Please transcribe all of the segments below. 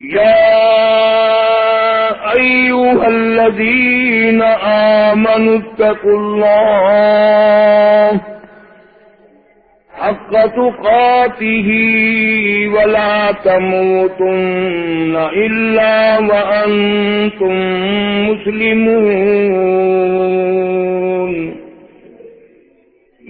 يا أيها الذين آمنوا اتقوا الله حق تقاته ولا تموتن إلا وأنتم مسلمون.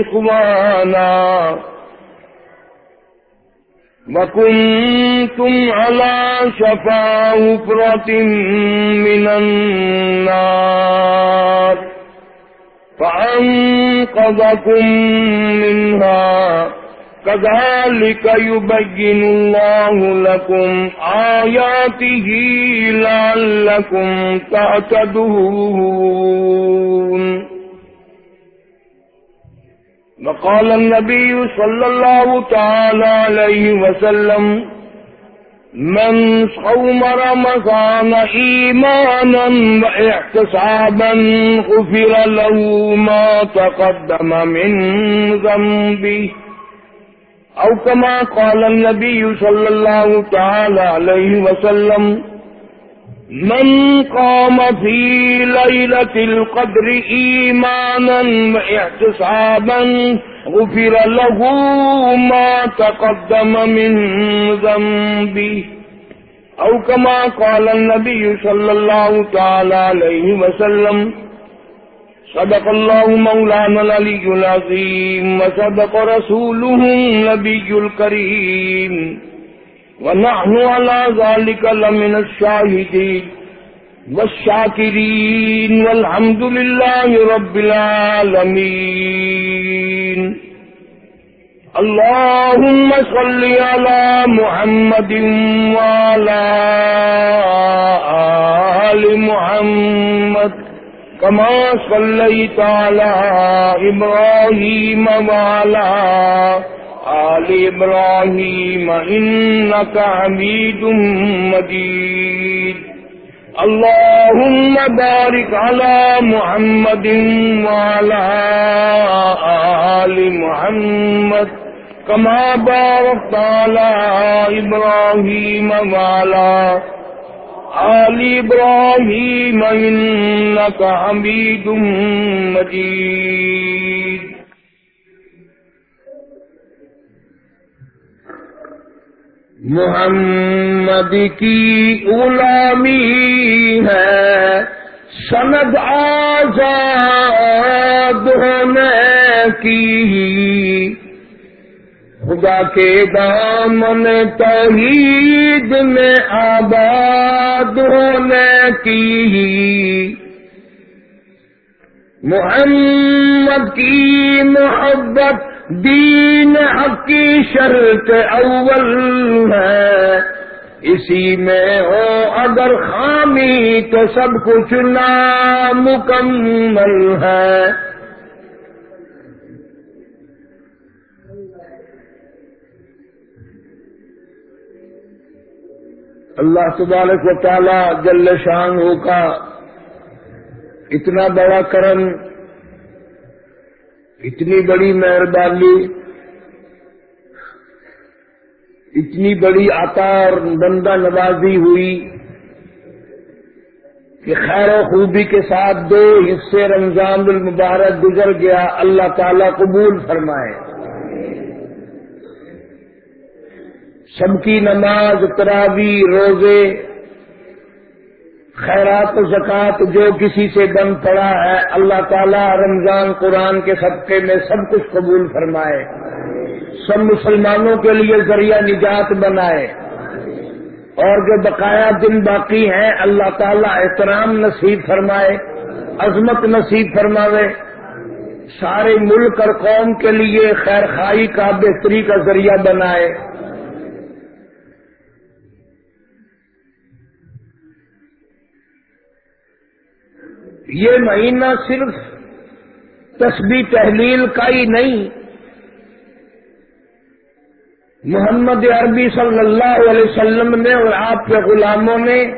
إخوانا. وكنتم على شفا هفرة من النار. فأنقذكم منها. كذلك يبين الله لكم آياته لعلكم تعتدون. وقال النبي صلى الله تعالى عليه وسلم من صوم رمضان إيمانا واحتسابا غفر له ما تقدم من ذنبه. أو كما قال النبي صلى الله تعالى عليه وسلم من قام في ليلة القدر إيمانا واحتسابا غفر له ما تقدم من ذنبه. أو كما قال النبي صلى الله تعالى عليه وسلم، صدق الله مولانا العلي العظيم وصدق رسوله النبي الكريم. ونحن على ذلك لمن الشاهدين والشاكرين والحمد لله رب العالمين. اللهم صل على محمد وعلى آل محمد كما صليت على إبراهيم وعلى آل آل إبراهيم إنك حميد مجيد اللهم بارك على محمد وعلى آل محمد كما باركت على إبراهيم وعلى آل إبراهيم إنك حميد مجيد محمد کی غلامی ہے۔ سند آزاد ہونے کی۔ خدا کے دامن توحید میں آباد ہونے کی۔ محمد کی محبت دین حق کی شرط اول ہے۔ اسی میں ہو اگر خامی تو سب کچھ نامکمل ہے۔ اللہ تبارک و تعالی جل شان ہو کا اتنا بڑا کرم اتنی بڑی مہربانی اتنی بڑی عطا اور بندہ نوازی ہوئی کہ خیر و خوبی کے ساتھ دو حصے رمضان المبارک گزر گیا، اللہ تعالی قبول فرمائے۔ سب کی نماز تراوی روزے خیرات و زکوٰۃ جو کسی سے دم پڑا ہے، اللہ تعالیٰ رمضان قرآن کے صدقے میں سب کچھ قبول فرمائے۔ سب مسلمانوں کے لیے ذریعہ نجات بنائے۔ اور جو بقایا دن باقی ہیں، اللہ تعالیٰ احترام نصیب فرمائے، عظمت نصیب فرماوے۔ سارے ملک اور قوم کے لیے خیر خائی کا بہتری کا ذریعہ بنائے۔ یہ مہینہ صرف تسبیح تحلیل کا ہی نہیں، محمد عربی صلی اللہ علیہ وسلم نے اور آپ کے غلاموں نے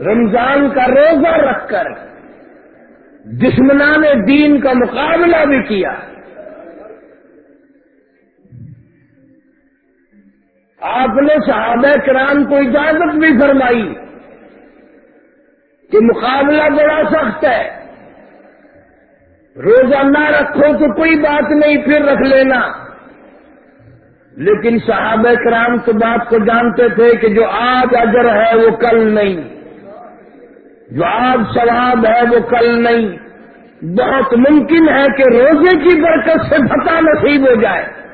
رمضان کا روزہ رکھ کر دشمنان دین کا مقابلہ بھی کیا۔ آپ نے صحابہ کرام کو اجازت بھی فرمائی۔ کہ مقابلہ بڑا سخت ہے۔ روزہ نہ رکھو تو کوئی بات نہیں، پھر رکھ لینا۔ لیکن صحابہ کرام تو بات کو جانتے تھے کہ جو آج اجر ہے وہ کل نہیں۔ جو آج ثواب ہے وہ کل نہیں۔ بہت ممکن ہے کہ روزے کی برکت سے پتا نصیب ہو جائے۔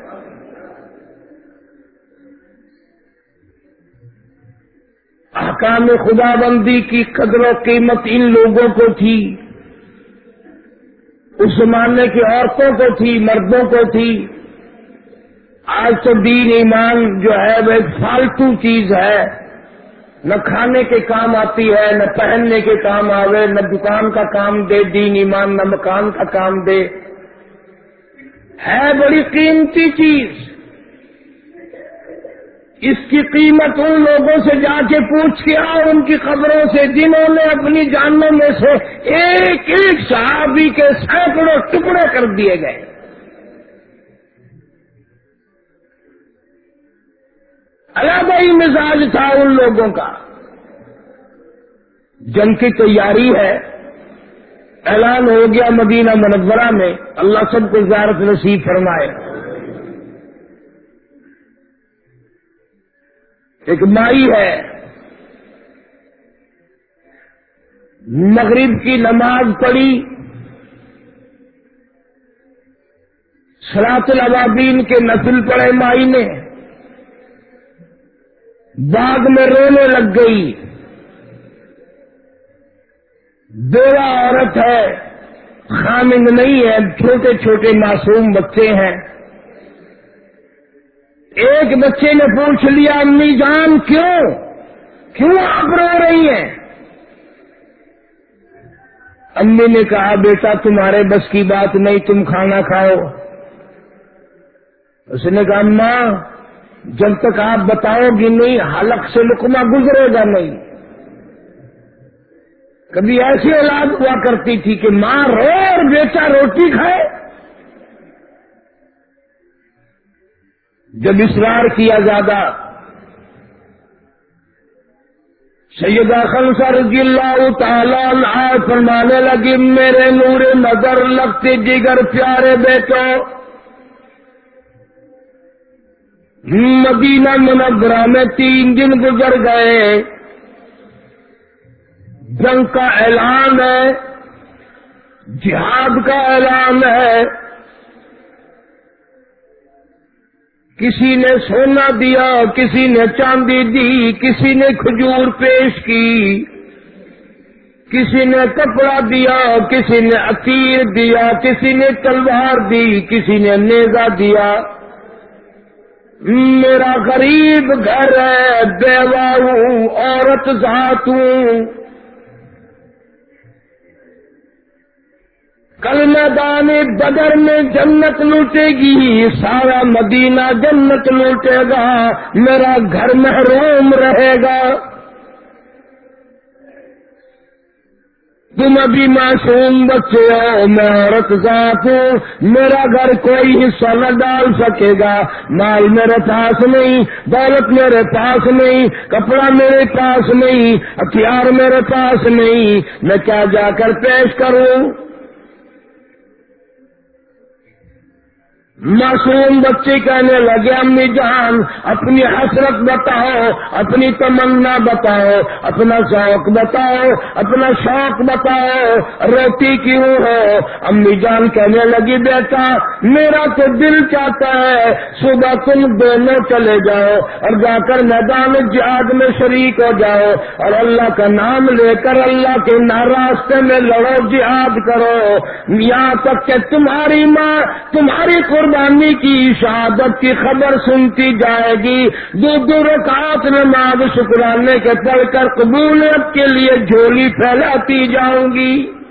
احکام خدا بندی کی قدر و قیمت ان لوگوں کو تھی۔ اس زمانے کی عورتوں کو تھی، مردوں کو تھی۔ آج تو دین ایمان جو ہے، وہ ایک فالتو چیز ہے۔ نہ کھانے کے کام آتی ہے، نہ پہننے کے کام آوے، نہ دکان کا کام دے، دین ایمان، نہ مکان کا کام دے۔ ہے بڑی قیمتی چیز۔ اس کی قیمت ان لوگوں سے جا کے پوچھ کے آؤ، ان کی خبروں سے، جنہوں نے اپنی جانوں میں سے ایک ایک صحابی کے سینکڑوں ٹکڑے کر دیے گئے۔ الگ ہی مزاج تھا ان لوگوں کا۔ جنگ کی تیاری ہے۔ اعلان ہو گیا مدینہ منورہ میں۔ اللہ سب کو زیارت نصیب فرمائے۔ ایک مائی ہے۔ مغرب کی نماز پڑھی۔ سلاط الابابین کے نسل پڑے مائی نے۔ باغ میں رونے لگ گئی۔ بیوہ عورت ہے، خامند نہیں ہے، چھوٹے چھوٹے معصوم بچے ہیں۔ ایک بچے نے پوچھ لیا، امی جان، کیوں؟ کیوں آپ رو رہی ہیں؟ امی نے کہا، بیٹا، تمہارے بس کی بات نہیں، تم کھانا کھاؤ. اس نے کہا ماں جب تک آپ بتاؤ گی نہیں، حلق سے لکما گزرے گا نہیں. کبھی ایسی اولاد ہوا کرتی تھی کہ ماں رو اور بیٹا روٹی کھائے۔ جب اصرار کیا زیادہ، سیدہ خلصہ رضی اللہ تعالی فرمانے لگی، میرے نور نظر لگتے جگر پیارے بیٹو۔ مدینہ منورہ میں تین دن گزر گئے۔ جنگ کا اعلان ہے، جہاد کا اعلان ہے۔ کسی نے سونا دیا، کسی نے چاندی دی، کسی نے کھجور پیش کی، کسی نے کپڑا دیا، کسی نے عتیر دیا، کسی نے تلوار دی، کسی نے نیزا دیا۔ میرا غریب گھر ہے بیوا ہوں عورت ذات ہوں کل میدان بدر میں جنت لوٹے گی، سارا مدینہ جنت لوٹے گا، میرا گھر محروم رہے گا۔ تم ابھی معصوم بچے ہو، میں عورت ذات ہوں، میرا گھر کوئی حصہ نہ ڈال سکے گا۔ مال میرے پاس نہیں، دولت میرے پاس نہیں، کپڑا میرے پاس نہیں، ہتھیار میرے پاس نہیں، میں کیا جا کر پیش کروں؟ معصوم بچے کہنے لگے، امی جان، اپنی حسرت بتاؤ، اپنی تمنا بتاؤ، اپنا شوق بتاؤ، اپنا شوق بتاؤ روٹی کیوں ہو؟ امی جان کہنے لگی، بیٹا، میرا تو دل چاہتا ہے صبح تم دونوں چلے جاؤ اور جا کر میدان جہاد میں شریک ہو جاؤ اور اللہ کا نام لے کر اللہ کے راستے میں لڑو، جہاد کرو۔ یہاں تک کہ تمہاری ماں، تمہاری قرب قربانی کی شہادت کی خبر سنتی جائے گی۔ دو دو رکعت نماز شکرانے کے پڑھ کر قبولیت کے لیے جھولی پھیلاتی جاؤں گی۔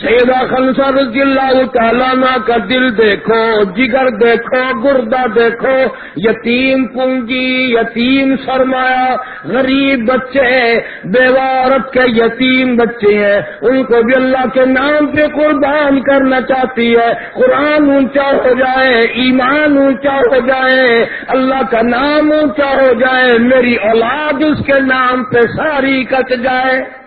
سیدا خنسا رضی اللہ تعالیٰ کا دل دیکھو، جگر دیکھو، گردہ دیکھو، یتیم پونجی یتیم سرمایہ، غریب بچے بیوہ عورت کے یتیم بچے ہیں۔ ان کو بھی اللہ کے نام پہ قربان کرنا چاہتی ہے۔ قرآن اونچا ہو جائے، ایمان اونچا ہو جائے، اللہ کا نام اونچا ہو جائے، میری اولاد اس کے نام پہ ساری کٹ جائے۔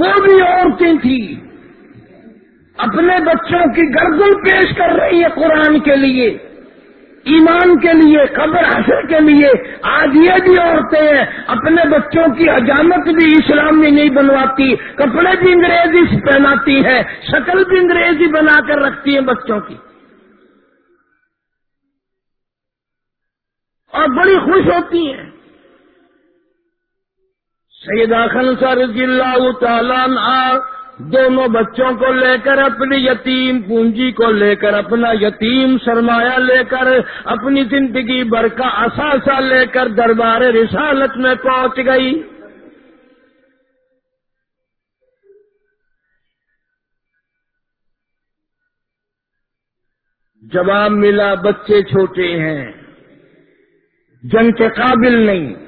وہ بھی عورتیں تھیں۔ اپنے بچوں کی گردل پیش کر رہی ہے قرآن کے لیے، ایمان کے لیے، قبر حشر کے لیے۔ آج یہ بھی عورتیں ہیں، اپنے بچوں کی حجامت بھی اسلام میں نہیں بنواتی، کپڑے بھی انگریزی سے پہناتی ہے شکل بھی انگریزی بنا کر رکھتی ہیں بچوں کی۔ اور بڑی خوش ہوتی ہیں۔ سیدہ خنسا رضی اللہ تعالیٰ دونوں بچوں کو لے کر اپنی یتیم پونجی کو لے کر اپنا یتیم سرمایہ لے کر اپنی زندگی بھر کا اثاثہ لے کر دربار رسالت میں پہنچ گئی۔ جواب ملا، بچے چھوٹے ہیں، جنگ کے قابل نہیں۔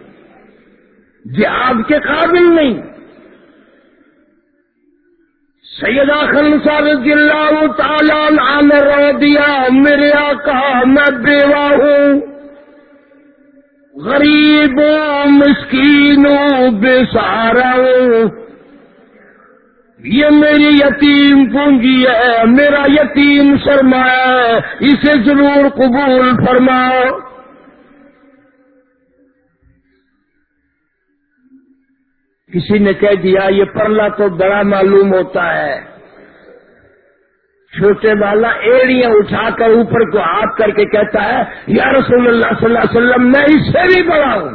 جہاد کے قابل نہیں۔ سیدہ خنسا رضی اللہ تعالیٰ نے رو دیا، میرے آقا، میں بیوہ ہوں۔ غریب ہوں مسکین ہوں بے سہارا ہوں۔ یہ میری یتیم پونجی ہے، میرا یتیم سرمایہ ہے۔ اسے ضرور قبول فرماؤ۔ کسی نے کہہ دیا، یہ پرلا تو بڑا معلوم ہوتا ہے۔ چھوٹے والا ایڑیاں اٹھا کر اوپر کو ہاتھ کر کے کہتا ہے، یا رسول اللہ صلی اللہ علیہ وسلم، میں اس سے بھی بڑا ہوں۔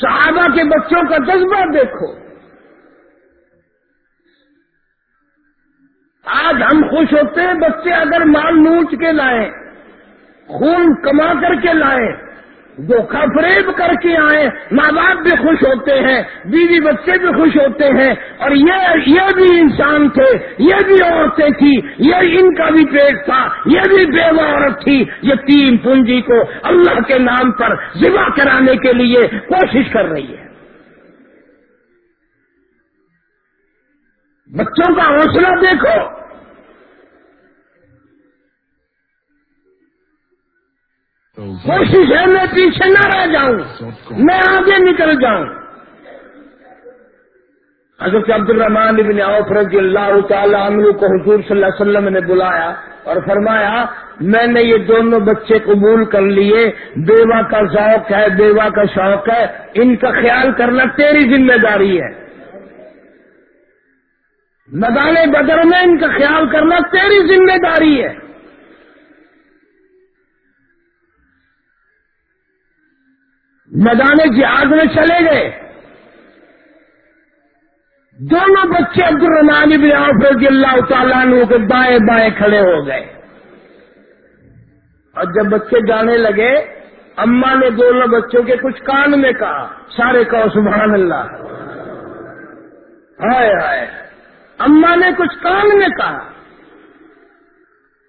صحابہ کے بچوں کا جذبہ دیکھو۔ آج ہم خوش ہوتے ہیں، بچے اگر مال نوچ کے لائیں، خون کما کر کے لائیں دھوکھا فریب کر کے آئے ماں باپ بھی خوش ہوتے ہیں، بیوی بچے بھی خوش ہوتے ہیں، اور یہ یہ بھی انسان تھے، یہ بھی عورتیں تھی یہ ان کا بھی پیٹ تھا، یہ بھی بیوہ عورت تھی، یہ تین پونجی کو اللہ کے نام پر ذبح کرانے کے لیے کوشش کر رہی ہے۔ بچوں کا حوصلہ دیکھو۔ کوشش ہے میں پیچھے نہ رہ جاؤں، میں آگے نکل جاؤں۔ حضرت عبد الرحمان ابن عوف رضی اللہ تعالیٰ عنہ کو حضور صلی اللہ علیہ وسلم نے بلایا اور فرمایا، میں نے یہ دونوں بچے قبول کر لیے، بیوہ کا ذوق ہے، بیوہ کا شوق ہے، ان کا خیال کرنا تیری ذمہ داری ہے۔ میدان بدر میں ان کا خیال کرنا تیری ذمہ داری ہے۔ میدان جہاد میں چلے گئے۔ دونوں بچے عبد الرحمان بن عوف رضی اللہ تعالیٰ عنہ کے بائیں بائیں کھڑے ہو گئے۔ اور جب بچے جانے لگے اما نے دونوں بچوں کے کچھ کان میں کہا، سارے کہو سبحان اللہ۔ ہائے ہائے۔ اما نے کچھ کان میں کہا۔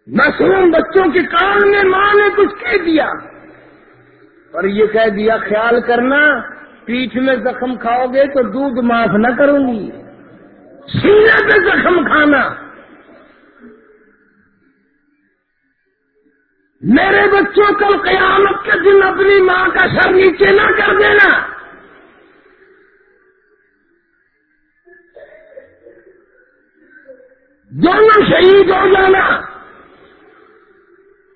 معصوم بچوں کے کان میں ماں نے کچھ کہہ دیا۔ اور یہ کہہ دیا، خیال کرنا، پیٹھ میں زخم کھاؤ گے تو دودھ معاف نہ کروں گی۔ سینے پہ زخم کھانا۔ میرے بچوں کو قیامت کے دن اپنی ماں کا سر نیچے نہ کر دینا۔ دونوں شہید ہو جانا۔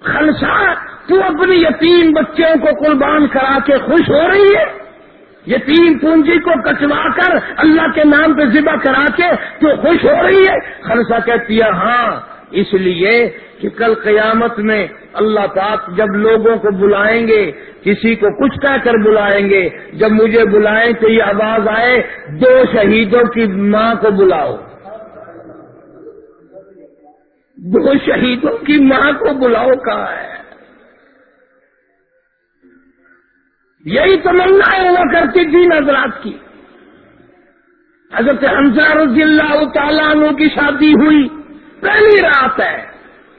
خلسا تو اپنی یتیم بچوں کو قربان کرا کے خوش ہو رہی ہے؟ یتیم پونجی کو کچوا کر اللہ کے نام پہ ذبح کرا کے تو خوش ہو رہی ہے؟ خلسا کہتی ہے ہاں اس لیے کہ کل قیامت میں اللہ پاک جب لوگوں کو بلائیں گے، کسی کو کچھ کہہ کر بلائیں گے، جب مجھے بلائیں تو یہ آواز آئے، دو شہیدوں کی ماں کو بلاؤ۔ دو شہیدوں کی ماں کو بلاؤ کہا ہے؟ یہی تمنا ہوا کرتی تھی نظرات کی۔ حضرت حمزہ رضی اللہ تعالیٰ عنہ کی شادی ہوئی۔ پہلی رات ہے۔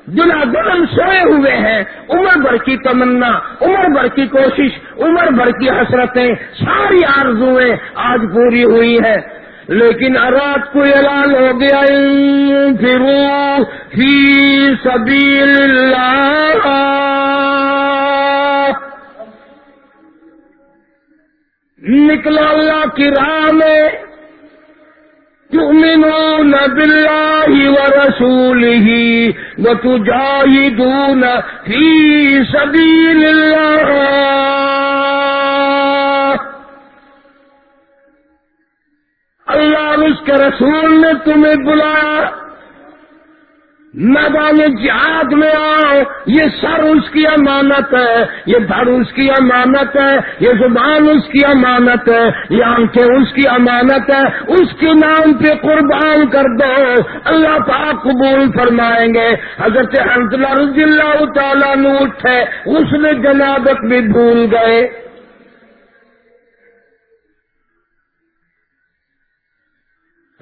دلا دلن سوئے ہوئے ہیں۔ عمر بھر کی تمنا، عمر بھر کی کوشش، عمر بھر کی حسرتیں، ساری آرزویں آج پوری ہوئی ہیں۔ لیکن رات کو اعلان ہو گیا پھر فی سبیل اللہ نکلا اللہ کی راہ میں تؤمنون بالله ورسوله وتجاهدون في سبيل الله اللہ اس کے رسول نے تمہیں بلایا میدان جہاد میں آؤ یہ سر اس کی امانت ہے، یہ دھڑ اس کی امانت ہے، یہ زبان اس کی امانت ہے، یہ آنکھیں اس کی امانت ہے، اس کے نام پہ قربان کر دو۔ اللہ پاک قبول فرمائیں گے۔ حضرت حنزلہ رضی اللہ تعالیٰ نے اٹھے، اس نے جنابت بھی بھول گئے۔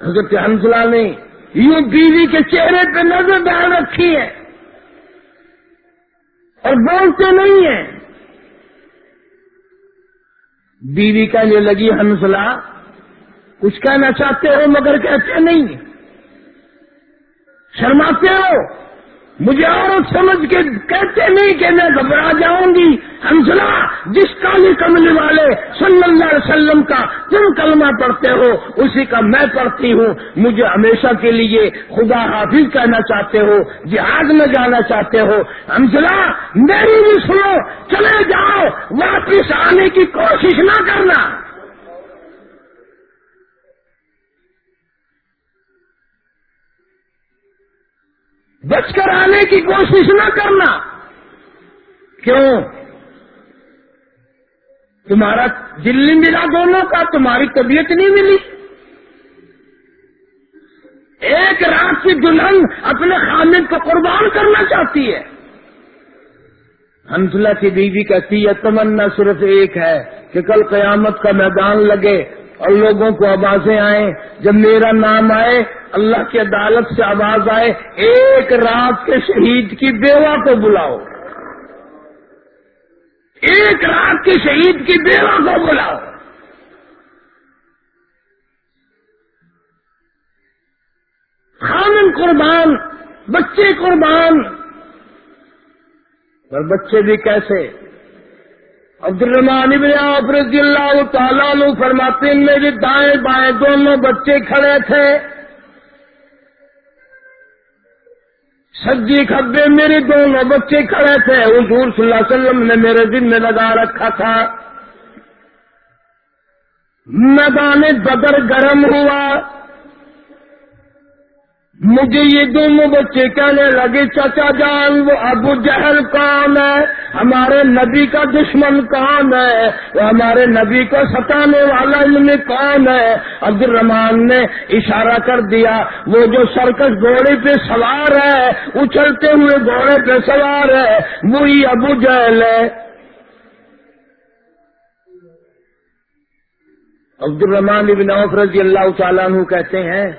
حضرت حنزلہ نے یوں بیوی کے چہرے پہ نظر ڈال رکھی ہے اور بولتے نہیں ہیں۔ بیوی کہنے لگی ہنسلا، کچھ کہنا چاہتے ہو مگر کہتے نہیں۔ شرماتے ہو۔ مجھے اور سمجھ کے کہتے نہیں کہ میں گھبرا جاؤں گی۔ ہنسلا جس کالی کملی والے صلی اللہ علیہ وسلم کا تم کلمہ پڑھتے ہو، اسی کا میں پڑھتی ہوں۔ مجھے ہمیشہ کے لیے خدا حافظ کہنا چاہتے ہو، جہاد میں جانا چاہتے ہو۔ ہنسلا میری بھی سنو، چلے جاؤ، واپس آنے کی کوشش نہ کرنا۔ بچ کر آنے کی کوشش نہ کرنا۔ کیوں؟ تمہارا دل نہیں ملا دونوں کا، تمہاری طبیعت نہیں ملی۔ ایک رات کی دلہن اپنے خامد کو قربان کرنا چاہتی ہے۔ ہنسلہ کی بیوی کہتی ہے، تمنا صرف ایک ہے کہ کل قیامت کا میدان لگے اور لوگوں کو آوازیں آئیں۔ جب میرا نام آئے اللہ کی عدالت سے آواز آئے، ایک رات کے شہید کی بیوہ کو بلاؤ۔ ایک رات کے شہید کی بیوہ کو بلاؤ۔ خامن قربان، بچے قربان۔ اور بچے بھی کیسے؟ عبد الرحمان ابن عوف رضی اللہ تعالیٰ فرماتے میرے دائیں بائیں دونوں بچے کھڑے تھے۔ سجی کھبے میرے دونوں بچے کھڑے تھے۔ حضور صلی اللہ علیہ وسلم نے میرے دن میں لگا رکھا تھا۔ میدان بدر گرم ہوا۔ مجھے یہ دونوں بچے کہنے لگے، چچا جان، وہ ابو جہل کون ہے، ہمارے نبی کا دشمن کون ہے، وہ ہمارے نبی کو ستانے والا ان میں کون ہے۔ عبد الرحمان نے اشارہ کر دیا، وہ جو سرکس گھوڑے پہ سوار ہے، اچھلتے ہوئے گھوڑے پہ سوار ہے، وہی ابو جہل ہے۔ عبد الرحمان ابن عوف رضی اللہ تعالیٰ عنہ کہتے ہیں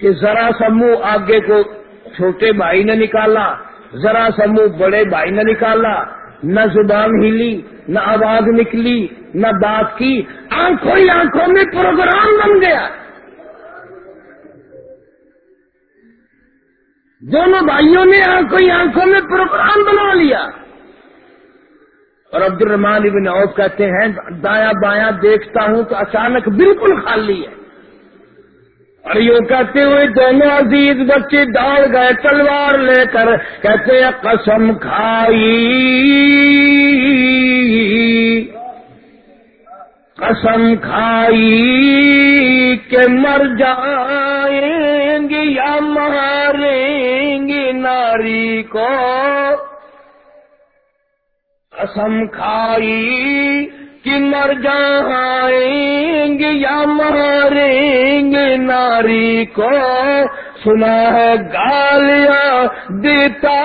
کہ ذرا سا منہ آگے کو چھوٹے بھائی نے نکالا، ذرا سا منہ بڑے بھائی نے نکالا، نہ زبان ہلی، نہ آواز نکلی، نہ بات کی، آنکھوں ہی آنکھوں میں پروگرام بن گیا۔ دونوں بھائیوں نے آنکھوں ہی آنکھوں میں پروگرام بنا لیا۔ اور عبد الرحمان ابن عوف کہتے ہیں، دایا بایاں دیکھتا ہوں تو اچانک بالکل خالی ہے۔ یوں کہتے ہوئے دونوں عزیز بچے دوڑ گئے تلوار لے کر کہتے ہیں قسم کھائی۔ قسم کھائی کہ مر جائیں گے یا ماریں گے ناری کو۔ قسم کھائی کہ مر جائیں گے یا ماریں گے ناری کو؟ سنا ہے گالیاں دیتا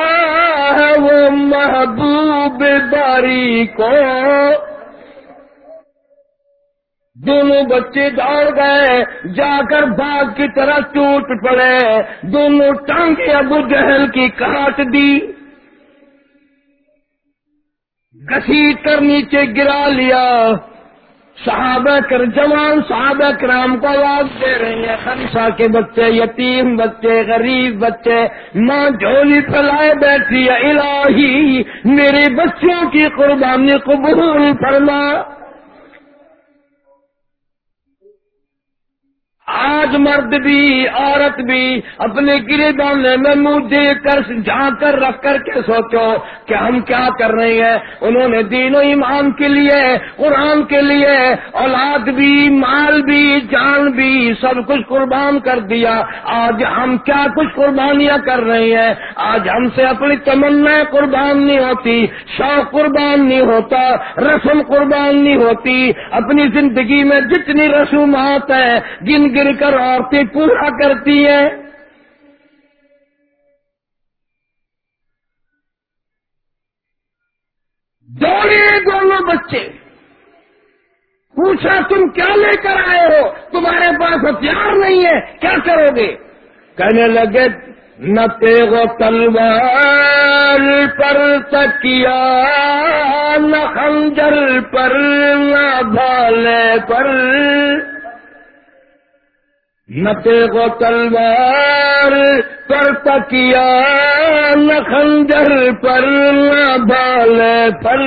ہے وہ محبوب باری کو۔ دونوں بچے دوڑ گئے، جا کر باغ کی طرح ٹوٹ پڑے۔ دونوں ٹانگے ابو جہل کی کاٹ دی۔ گسیٹ کر نیچے گرا لیا۔ صحابہ کر جوان صحابہ کرام کو آواز دے رہے ہیں۔ خنسا کے بچے، یتیم بچے، غریب بچے، ماں جھولی پھیلائے بیٹھی ہے، الہی، میرے بچوں کی قربانی قبول فرما۔ آج مرد بھی، عورت بھی اپنے گرے دانے میں منہ دے کر جھا کر، رکھ کر کے سوچو کہ ہم کیا کر رہے ہیں۔ انہوں نے دین و ایمان کے لیے، قرآن کے لیے، اولاد بھی، مال بھی، جان بھی سب کچھ قربان کر دیا۔ آج ہم کیا کچھ قربانیاں کر رہے ہیں؟ آج ہم سے اپنی تمنا قربان نہیں ہوتی، شوق قربان نہیں ہوتا، رسم قربان نہیں ہوتی۔ اپنی زندگی میں جتنی رسومات ہیں، جن گر کر عورتیں پورا کرتی ہیں۔ دوڑے دونوں بچے۔ پوچھا، تم کیا لے کر آئے ہو؟ تمہارے پاس ہتھیار نہیں ہے، کیا کرو گے؟ کہنے لگے، نہ تیغ و تلوار پر تکیا، نہ خنجر پر، نہ بھالے پر۔ نہ کو تلوار پر تکیا نہ خنجر پر، نہ بال پر۔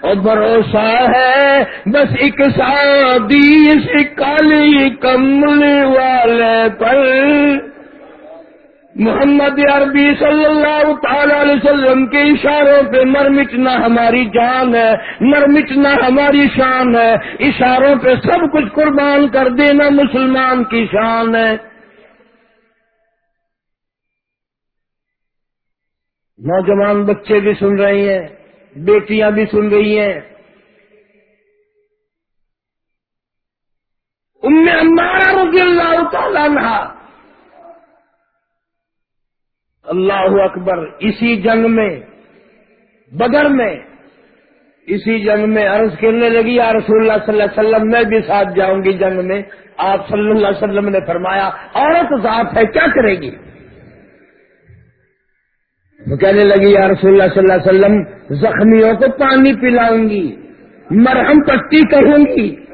اور بھروسہ ہے بس ایک سادی کالی کمل والے پر۔ محمد عربی صلی اللہ تعالی علیہ وسلم کے اشاروں پہ مر مٹنا ہماری جان ہے مر مٹنا ہماری شان ہے۔ اشاروں پہ سب کچھ قربان کر دینا مسلمان کی شان ہے۔ نوجوان بچے بھی سن رہے ہیں، بیٹیاں بھی سن رہی ہیں۔ ام ہمارا رضی اللہ تعالیٰ اللہ اکبر، اسی جنگ میں، بدر میں، اسی جنگ میں عرض کرنے لگی، یا رسول اللہ صلی اللہ علیہ وسلم، میں بھی ساتھ جاؤں گی جنگ میں۔ آپ صلی اللہ علیہ وسلم نے فرمایا، عورت ذات ہے، کیا کرے گی؟ وہ کہنے لگی، یا رسول اللہ صلی اللہ علیہ وسلم، زخمیوں کو پانی پلاؤں گی، مرہم پٹی کروں گی۔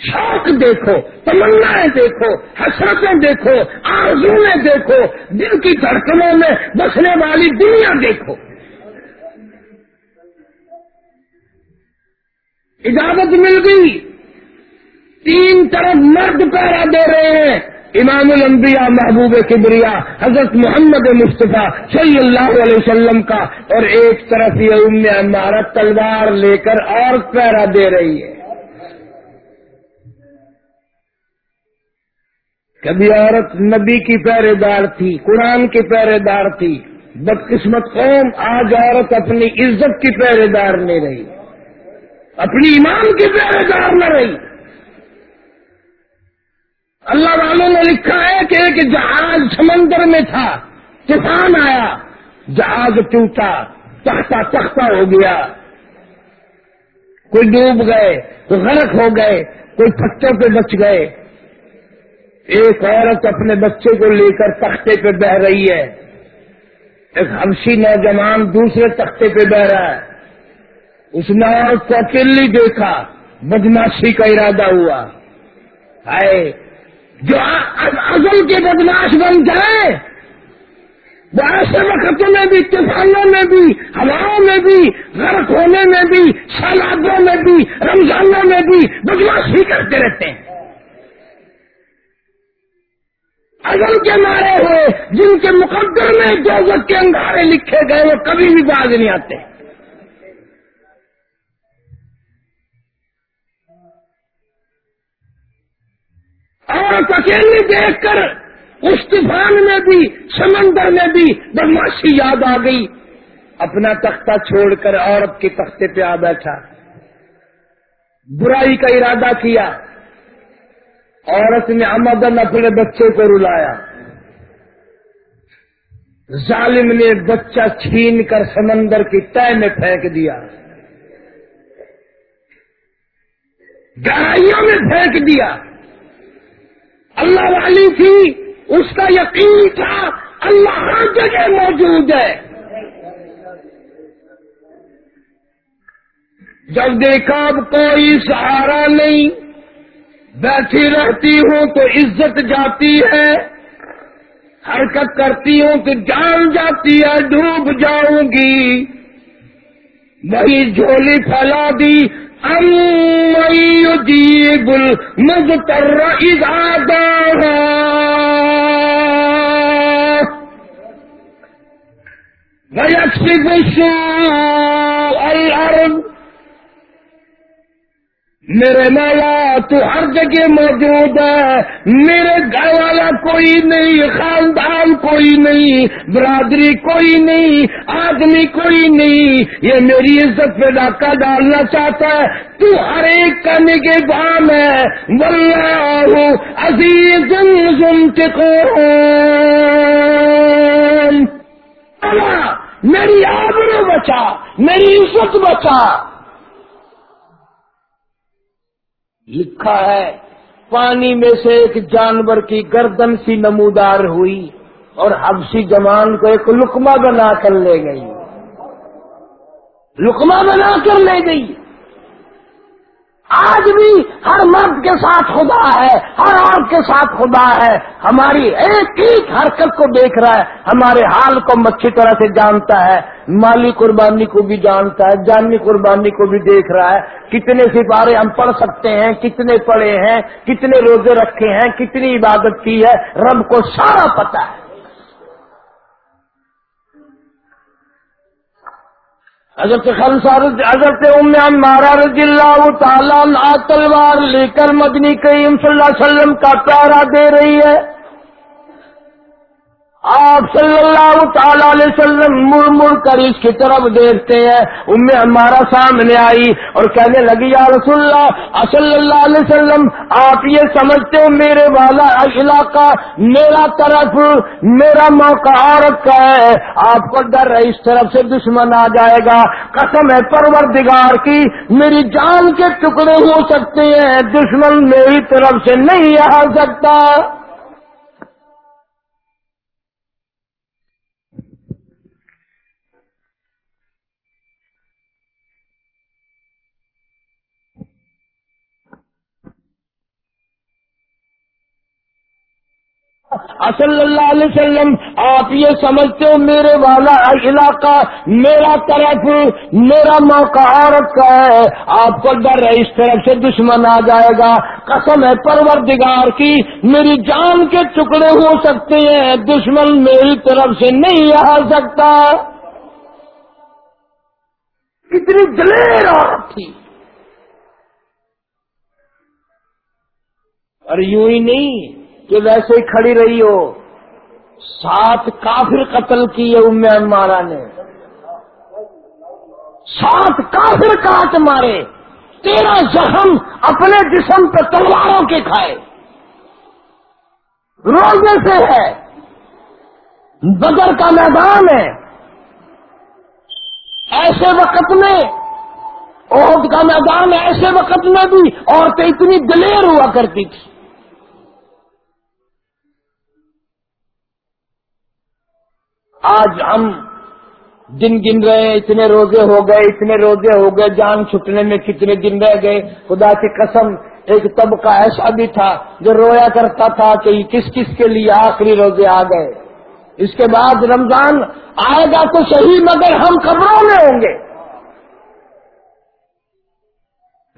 شوق دیکھو تمنا دیکھو، حسرتیں دیکھو آرزویں دیکھو، دل کی دھڑکنوں میں بسنے والی دنیا دیکھو۔ اجازت مل گئی۔ تین طرف مرد پیرا دے رہے ہیں۔ امام الانبیاء محبوب کبریا، حضرت محمد مصطفیٰ صلی اللہ علیہ وسلم کا اور ایک طرف یہ ام عمارت تلوار لے کر اور پیرا دے رہی ہے۔ کبھی عورت نبی کی پہرے دار تھی، قرآن کی پہرے دار تھی، بدقسمت قوم آج عورت اپنی عزت کی پہرے دار نہیں رہی، اپنی ایمان کی پہرے دار نہ رہی۔ اللہ والوں نے لکھا ہے کہ ایک جہاز سمندر میں تھا، طوفان آیا، جہاز ٹوٹا، تختہ تختہ ہو گیا۔ کوئی ڈوب گئے کوئی غرق ہو گئے، کوئی پتھر پہ بچ گئے۔ ایک عورت اپنے بچے کو لے کر تختے پہ بہ رہی ہے۔ ایک ہمسی نوجوان دوسرے تختے پہ بہ رہا ہے۔ اس نے عورت کو اکیلی دیکھا۔ بدماشی کا ارادہ ہوا۔ ہے جو ازل کے بدماش بن جائے، وہ ایسے وقتوں میں بھی، طوفانوں میں بھی، ہواؤں میں بھی، غرق ہونے میں بھی، سیلابوں میں بھی، رمضانوں میں بھی بدماشی کرتے رہتے ہیں۔ اگل کے مارے ہوئے، جن کے مقدر میں جو کے انگارے لکھے گئے، وہ کبھی بھی باز نہیں آتے۔ اور اکیلی دیکھ کر اس طوفان میں بھی، سمندر میں بھی بدماشی یاد آ گئی۔ اپنا تختہ چھوڑ کر عورت کے تختے پہ آ بیٹھا۔ برائی کا ارادہ کیا۔ عورت نے آمدن اپنے بچے کو رلایا۔ ظالم نے بچہ چھین کر سمندر کی طے میں پھینک دیا۔ گہرائیوں میں پھینک دیا۔ اللہ والی تھی، اس کا یقین تھا، اللہ ہر جگہ موجود ہے۔ جب دیکھا اب کوئی سہارا نہیں۔ بیٹھی رہتی ہوں تو عزت جاتی ہے، حرکت کرتی ہوں کہ جان جاتی ہے، ڈوب جاؤں گی۔ وہی جھولی پھیلا دی۔ بل مجھ کر ارادہ ویکسی الارض میرے مولا، تو ہر جگہ موجود ہے۔ میرے گھر والا کوئی نہیں، خاندان کوئی نہیں، برادری کوئی نہیں، آدمی کوئی نہیں۔ یہ میری عزت پہ ڈاکہ ڈالنا چاہتا ہے۔ تو ہر ایک کا نگہبان ہے۔ واللہ عزیز اللہ، میری آبرو بچا، میری عزت بچا۔ لکھا ہے، پانی میں سے ایک جانور کی گردن سی نمودار ہوئی اور حبسی جمان کو ایک لکما بنا کر لے گئی۔ لکما بنا کر لے گئی۔ آج بھی ہر مرد کے ساتھ خدا ہے، ہر عورت کے ساتھ خدا ہے۔ ہماری ایک ایک حرکت کو دیکھ رہا ہے۔ ہمارے حال کو اچھی طرح سے جانتا ہے۔ مالی قربانی کو بھی جانتا ہے، جانی قربانی کو بھی دیکھ رہا ہے۔ کتنے سپارے ہم پڑھ سکتے ہیں، کتنے پڑھے ہیں، کتنے روزے رکھے ہیں، کتنی عبادت کی ہے، رب کو سارا پتا ہے۔ حضرت خنسار حضرت ام مارا رضی اللہ تعالیٰ تلوار لے کر مدنی کریم صلی اللہ علیہ وسلم کا پیارا دے رہی ہے۔ آپ صلی اللہ تعالی علیہ وسلم مڑ مڑ کر اس کی طرف دیکھتے ہیں۔ ان میں ہمارا سامنے آئی اور کہنے لگی، یا رسول اللہ، صلی اللہ علیہ وسلم، آپ یہ سمجھتے ہو میرے والا علاقہ، میرا طرف، میرا موقع عورت کا ہے۔ آپ کو ڈر ہے، اس طرف سے دشمن آ جائے گا۔ قسم ہے پروردگار کی، میری جان کے ٹکڑے ہو سکتے ہیں۔ دشمن میری طرف سے نہیں آ سکتا۔ صلی اللہ علیہ وسلم، آپ یہ سمجھتے ہو، میرے والا علاقہ میرا طرف، میرا موقع عورت کا ہے۔ آپ کو ڈر ہے، اس طرف سے دشمن آ جائے گا۔ قسم ہے، پروردگار کی، میری جان کے ٹکڑے ہو سکتے ہیں۔ دشمن میری طرف سے نہیں آ سکتا۔ کتنی دلیر عورت تھی۔ اور یوں ہی نہیں۔ کہ ویسے ہی کھڑی رہی ہو۔ سات کافر قتل کیے ام مارا نے۔ سات کافر کاٹ مارے۔ تیرہ زخم اپنے جسم پہ تلواروں کے کھائے۔ روزے سے ہے۔ بدر کا میدان ہے۔ ایسے وقت میں عہد کا میدان ایسے وقت میں بھی عورتیں اتنی دلیر ہوا کرتی تھی۔ آج ہم دن گن رہے ہیں، اتنے روزے ہو گئے، اتنے روزے ہو گئے، جان چھٹنے میں کتنے دن رہ گئے۔ خدا کی قسم، ایک طبقہ ایسا بھی تھا جو رویا کرتا تھا کہ کس کس کے لیے آخری روزے آ گئے۔ اس کے بعد رمضان آئے گا تو صحیح، مگر ہم خبروں میں ہوں گے۔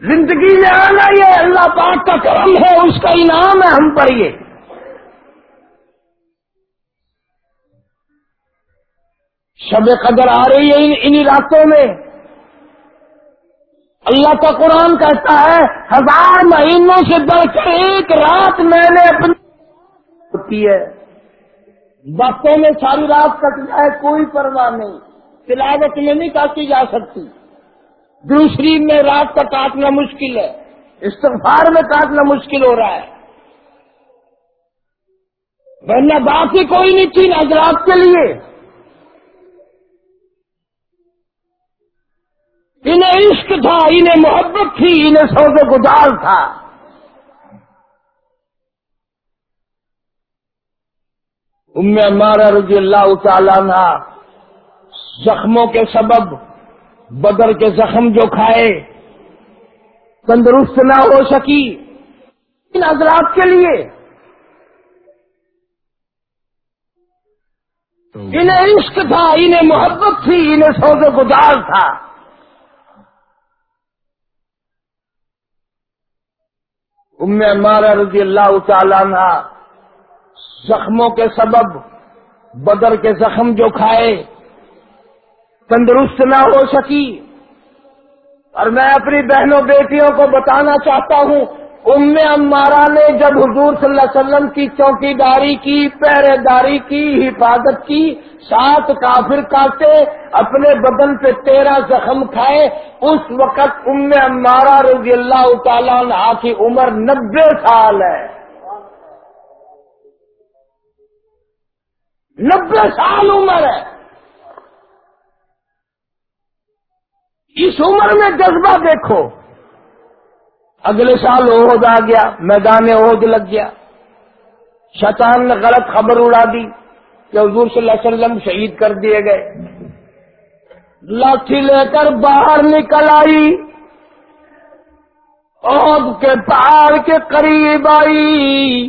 زندگی میں آنا یہ اللہ پاک کا کرم ہے، اس کا انعام ہے ہم پر یہ۔ شب قدر آ رہی ہے انہی راتوں میں۔ اللہ کا قرآن کہتا ہے، ہزار مہینوں سے بڑھ کر ایک رات میں نے اپنی ہوتی ہے۔ وقتوں میں ساری رات کٹ جائے، کوئی پرواہ نہیں۔ تلاوت میں نہیں کاٹی جا سکتی۔ دوسری میں رات کا کاٹنا مشکل ہے۔ استغفار میں کاٹنا مشکل ہو رہا ہے۔ ورنہ باقی کوئی نہیں تھی حضرات کے لیے۔ انہیں عشق تھا، انہیں محبت تھی، انہیں سوز گزار تھا۔ ام ہمارا رضی اللہ تعالیٰ نا زخموں کے سبب بدر کے زخم جو کھائے، تندرست نہ ہو سکی۔ ان حضرات کے لیے انہیں عشق تھا، انہیں محبت تھی، انہیں سوز گزار تھا۔ ام امارہ رضی اللہ تعالیٰ عنہ زخموں کے سبب بدر کے زخم جو کھائے، تندرست نہ ہو سکی۔ اور میں اپنی بہنوں بیٹیوں کو بتانا چاہتا ہوں ام امارا نے جب حضور صلی اللہ علیہ وسلم کی چوکی داری کی پہرے داری کی، حفاظت کی، سات کافر کاٹے، اپنے بدن پہ تیرہ زخم کھائے، اس وقت ام امارا رضی اللہ تعالیٰ عنہ کی عمر نبے سال ہے۔ نبے سال عمر ہے۔ اس عمر میں جذبہ دیکھو۔ اگلے سال عہد آ گیا، میدان عہد لگ گیا۔ شیطان نے غلط خبر اڑا دی کہ حضور صلی اللہ علیہ وسلم شہید کر دیے گئے۔ لاٹھی لے کر باہر نکل آئی۔ عہد کے پہاڑ کے قریب آئی۔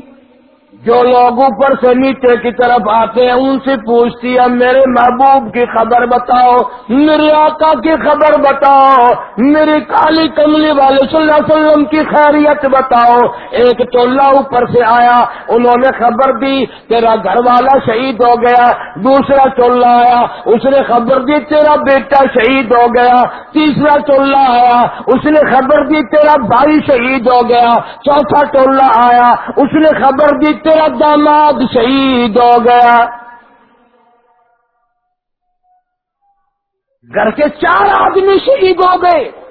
جو لوگ اوپر سے نیچے کی طرف آتے ہیں، ان سے پوچھتی ہے میرے محبوب کی خبر بتاؤ، میرے آقا کی خبر بتاؤ، میری کالی کملی والے صلی اللہ علیہ وسلم کی خیریت بتاؤ۔ ایک ٹولہ اوپر سے آیا، انہوں نے خبر دی، تیرا گھر والا شہید ہو گیا۔ دوسرا ٹولہ آیا، اس نے خبر دی، تیرا بیٹا شہید ہو گیا۔ تیسرا ٹولہ آیا، اس نے خبر دی، تیرا بھائی شہید ہو گیا۔ چوتھا ٹولہ آیا، اس نے خبر دی تیرا داماد شہید ہو گیا۔ گھر کے چار آدمی شہید ہو گئے۔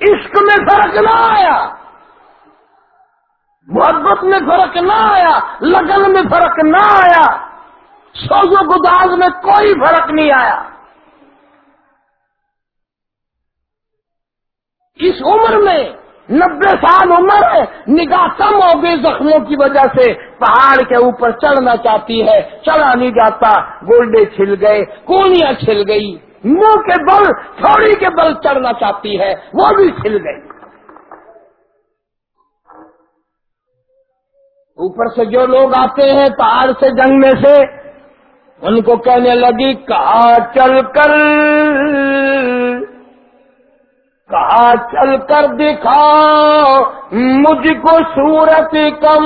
عشق میں فرق نہ آیا۔ محبت میں فرق نہ آیا۔ لگن میں فرق نہ آیا۔ سوز و گداز میں کوئی فرق نہیں آیا۔ اس عمر میں نبے سال عمر ہے، نگاہ کم ہو گئی زخموں کی وجہ سے۔ پہاڑ کے اوپر چڑھنا چاہتی ہے، چڑھا نہیں جاتا۔ گولڈے چھل گئے، کونیاں چھل گئی۔ منہ کے بل، تھوڑی کے بل چڑھنا چاہتی ہے، وہ بھی چھل گئی اوپر سے جو لوگ آتے ہیں پہاڑ سے جنگ میں سے، ان کو کہنے لگی، کہا چل کر۔ کہا، چل کر دکھا، مجھ کو صورت کم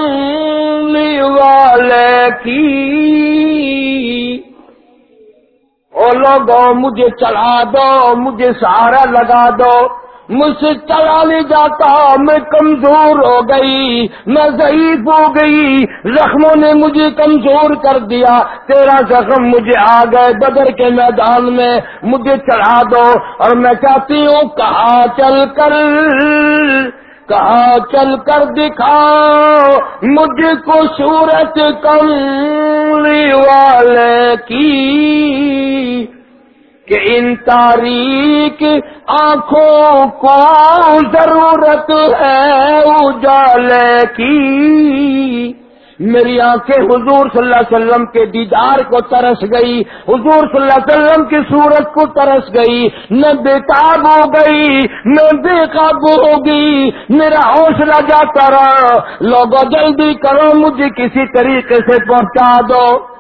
والے کی۔ او لوگوں مجھے چلا دو، مجھے سہارا لگا دو۔ مجھ سے چلا نہیں جاتا، میں کمزور ہو گئی، میں ضعیف ہو گئی، زخموں نے مجھے کمزور کر دیا، تیرا زخم مجھے آ گئے بدر کے میدان میں، مجھے چڑھا دو، اور میں چاہتی ہوں کہاں چل کر، کہاں چل کر دکھاؤ مجھ کو صورت کملی والے کی۔ کہ ان تاریخ آنکھوں کو ضرورت ہے اجالے کی۔ میری آنکھیں حضور صلی اللہ علیہ وسلم کے دیدار کو ترس گئی، حضور صلی اللہ علیہ وسلم کی صورت کو ترس گئی۔ میں بےتاب ہو گئی، میں بے قابو ہو گئی۔ میرا حوصلہ جاتا رہا۔ لوگوں، جلدی کرو، مجھے کسی طریقے سے پہنچا دو۔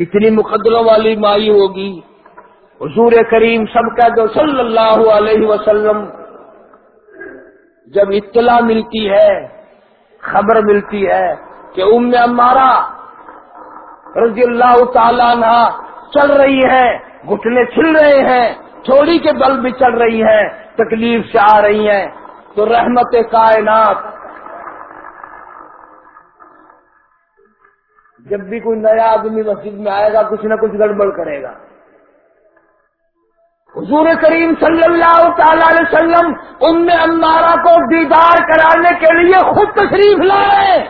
کتنی مقدروں والی مائی ہوگی؟ حضور کریم سب کا دو، صلی اللہ علیہ وسلم، جب اطلاع ملتی ہے، خبر ملتی ہے کہ ام امارا رضی اللہ تعالیٰ عنہ چل رہی ہے، گھٹنے چھل رہے ہیں، تھوڑی کے بل بھی چل رہی ہیں، تکلیف سے آ رہی ہیں، تو رحمت کائنات جب بھی کوئی نیا آدمی مسجد میں آئے گا، کچھ نہ کچھ گڑبڑ کرے گا۔ حضور کریم صلی اللہ تعالی علیہ وسلم ام امارا کو دیدار کرانے کے لیے خود تشریف لائے۔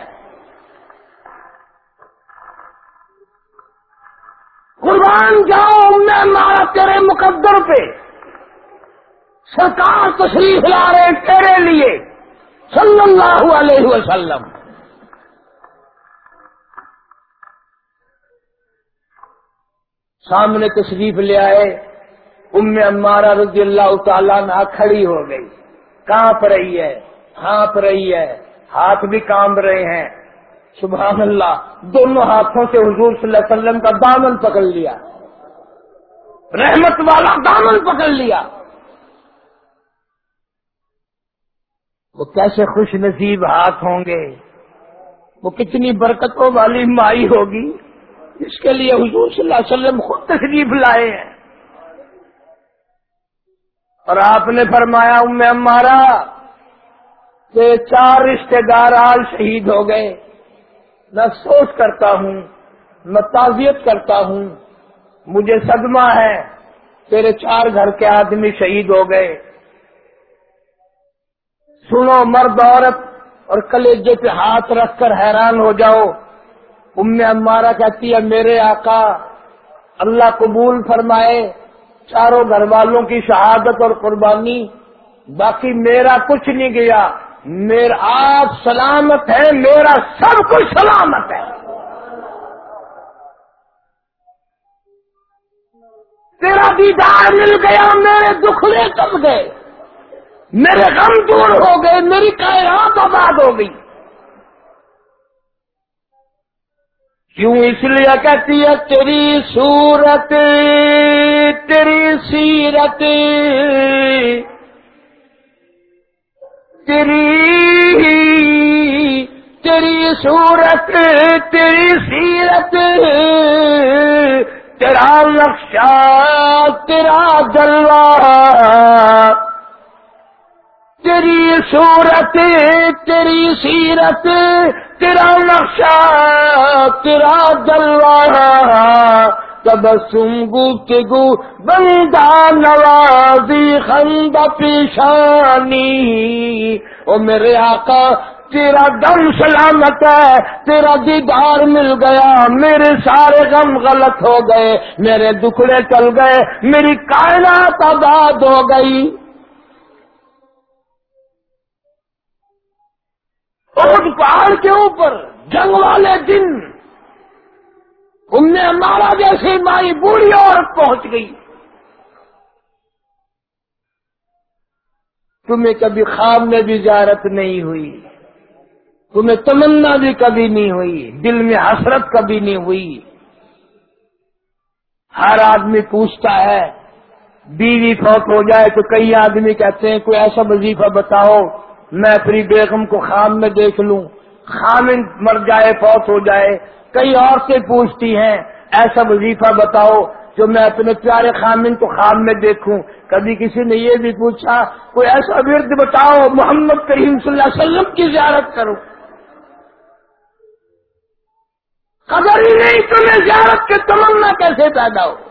قربان جاؤ ام امارا تیرے مقدر پہ۔ سرکار تشریف لا رہے تیرے لیے۔ صلی اللہ علیہ وسلم۔ سامنے تشریف لے آئے۔ ام امارا رضی اللہ تعالیٰ نہ کھڑی ہو گئی۔ کانپ رہی ہے، ہانپ رہی ہے، ہاتھ بھی کانپ رہے ہیں۔ سبحان اللہ، دونوں ہاتھوں سے حضور صلی اللہ علیہ وسلم کا دامن پکڑ لیا۔ رحمت والا دامن پکڑ لیا۔ وہ کیسے خوش نصیب ہاتھ ہوں گے؟ وہ کتنی برکتوں والی مائی ہوگی۔ اس کے لیے حضور صلی اللہ علیہ وسلم خود تشریف لائے ہیں۔ اور آپ نے فرمایا میں ہمارا کہ چار رشتے دار آل شہید ہو گئے۔ میں افسوس کرتا ہوں، میں تعزیت کرتا ہوں۔ مجھے صدمہ ہے، تیرے چار گھر کے آدمی شہید ہو گئے۔ سنو، مرد، عورت اور کلیجے پہ ہاتھ رکھ کر حیران ہو جاؤ۔ ام امارا کہتی ہے، میرے آقا، اللہ قبول فرمائے، چاروں گھر والوں کی شہادت اور قربانی، باقی میرا کچھ نہیں گیا۔ میرا آپ سلامت ہے میرا سب کچھ سلامت ہے۔ تیرا دیدار مل گیا، میرے دکھڑے کم گئے؟ میرے غم دور ہو گئے، میری کائرات آباد ہو گئی۔ کیوں اس لیے کہتی ہے، تیری صورت، تیری سیرت، تیری تیری صورت، تیری سیرت، تیرا نقشہ، تیرا جلوہ، تیری صورت، تیری سیرت تیرا نقشہ، تیرا جلوہ تب سم گو بندہ نوازی خند پیشانی۔ او میرے آقا، تیرا دم سلامت ہے، تیرا دیدار مل گیا، میرے سارے غم غلط ہو گئے، میرے دکھڑے چل گئے، میری کائنات آباد ہو گئی۔ پہاڑ کے اوپر، جنگ والے دن نے ہمارا جیسی مائی بوڑھی عورت پہنچ گئی۔ تمہیں کبھی خواب میں بھی زیارت نہیں ہوئی، تمہیں تمنا بھی کبھی نہیں ہوئی، دل میں حسرت کبھی نہیں ہوئی۔ ہر آدمی پوچھتا ہے، بیوی فوت ہو جائے تو کئی آدمی کہتے ہیں، کوئی ایسا وظیفہ بتاؤ۔ میں اپنی بیگم کو خام میں دیکھ لوں۔ خامن مر جائے، فوت ہو جائے۔ کئی اور سے پوچھتی ہیں، ایسا وظیفہ بتاؤ جو میں اپنے پیارے خامن کو خام میں دیکھوں۔ کبھی کسی نے یہ بھی پوچھا، کوئی ایسا ورد بتاؤ محمد کریم صلی اللہ علیہ وسلم کی زیارت کرو قدر ہی نہیں تمہیں زیارت کے تمنا کیسے پیدا ہو۔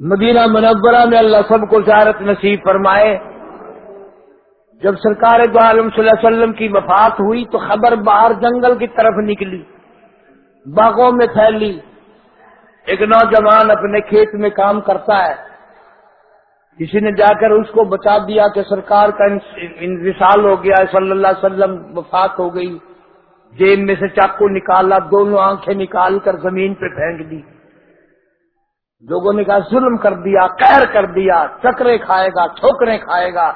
مدینہ منورہ میں اللہ سب کو زیارت نصیب فرمائے۔ جب سرکار دو عالم صلی اللہ علیہ وسلم کی وفات ہوئی تو خبر باہر جنگل کی طرف نکلی، باغوں میں پھیلی۔ ایک نوجوان اپنے کھیت میں کام کرتا ہے۔ کسی نے جا کر اس کو بچا دیا کہ سرکار کا انوشال ہو گیا، صلی اللہ علیہ وسلم وفات ہو گئی۔ جیب میں سے چاقو نکالا، دونوں آنکھیں نکال کر زمین پہ پھینک دی۔ لوگوں نے کہا، ظلم کر دیا، قہر کر دیا، چکرے کھائے گا، ٹھوکرے کھائے گا،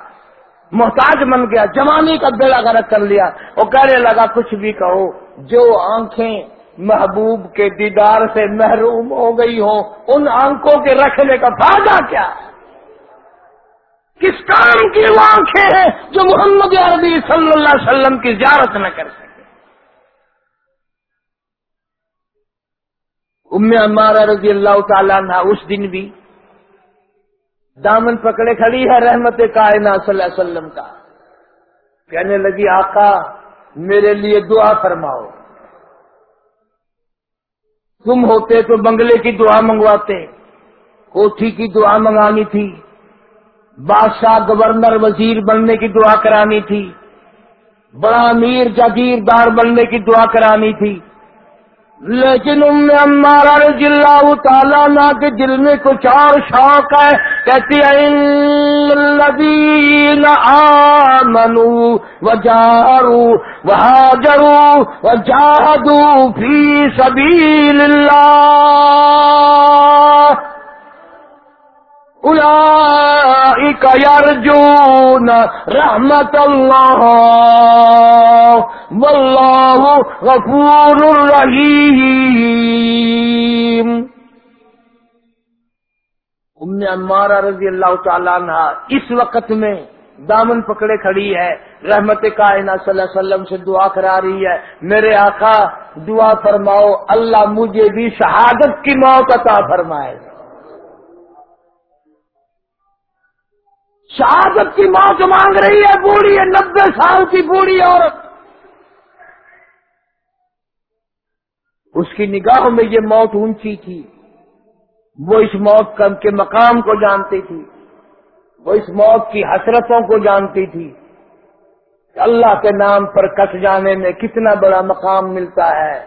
محتاج بن گیا، جوانی کا بیڑا غرق کر لیا۔ وہ کہنے لگا، کچھ بھی کہو، جو آنکھیں محبوب کے دیدار سے محروم ہو گئی ہوں، ان آنکھوں کے رکھنے کا فائدہ کیا؟ کس کام کی وہ آنکھیں ہیں جو محمد عربی صلی اللہ علیہ وسلم کی زیارت نہ کر سکے؟ ام ہمارا رضی اللہ تعالیٰ نہ اس دن بھی دامن پکڑے کھڑی ہے رحمت کائنات صلی اللہ علیہ وسلم کا۔ کہنے لگی، آقا، میرے لیے دعا فرماؤ۔ تم ہوتے تو بنگلے کی دعا منگواتے، کوٹھی کی دعا منگانی تھی، بادشاہ گورنر وزیر بننے کی دعا کرانی تھی، بڑا امیر جاگیردار بننے کی دعا کرانی تھی۔ لیکن ام امارا رضی اللہ تعالیٰ نہ کے دل میں کچھ اور شوق ہے، کہتی الذین آمنوا وجاروا وہاجروا وجاہدوا فی سبیل اللہ. يرجون رحمت اللہ واللہ غفور رحیم ام عمارہ رضی اللہ تعالیٰ عنہ اس وقت میں دامن پکڑے کھڑی ہے، رحمت کائنہ صلی اللہ علیہ وسلم سے دعا کرا رہی ہے، میرے آقا دعا فرماؤ، اللہ مجھے بھی شہادت کی موت عطا فرمائے شہادت کی موت مانگ رہی ہے بوڑھی ہے نبے سال کی بوڑھی عورت۔ اس کی نگاہوں میں یہ موت اونچی تھی۔ وہ اس موت کے مقام کو جانتی تھی۔ وہ اس موت کی حسرتوں کو جانتی تھی۔ اللہ کے نام پر کس جانے میں کتنا بڑا مقام ملتا ہے۔